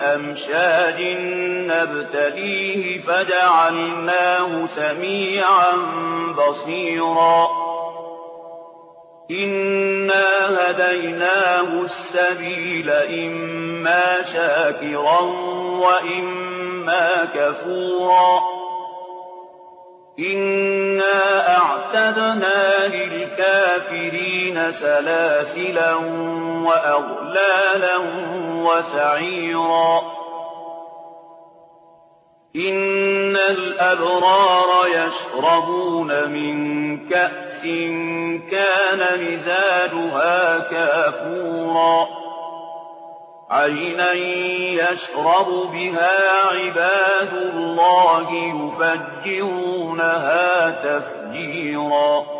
أمشاج نبتليه فجعلناه سميعا بصيرا. إنا هديناه السبيل إما شاكرا وإما كفورا. إنا أعتدنا سلاسلا وأغلالا وسعيرا. إن الأبرار يشربون من كأس كان مزاجها كافورا. عينا يشرب بها عباد الله يفجرونها تفجيرا.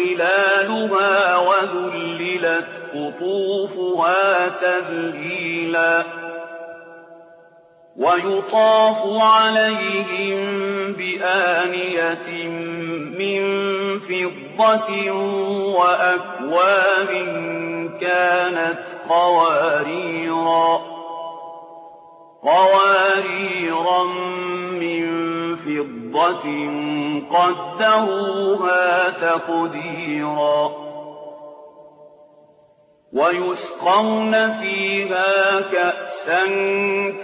ظلالها وذللت قطوفها تذليلا ويطاف عليهم بآنية من فضة وأكواب كانت قواريرا قواريرا من فضة قدروها تقديرا ويسقون فيها كأسا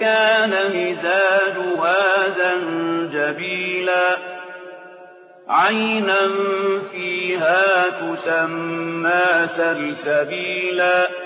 كان مزاجها زنجبيلا عينا فيها تسمى سلسبيلا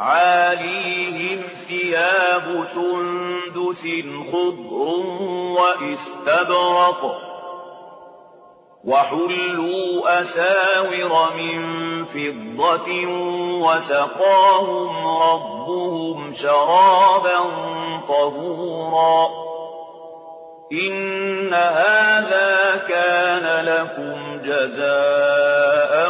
عاليهم ثياب سندس خضر وإستبرق وحلوا أساور من فضة وسقاهم ربهم شرابا طهورا إن هذا كان لكم جزاء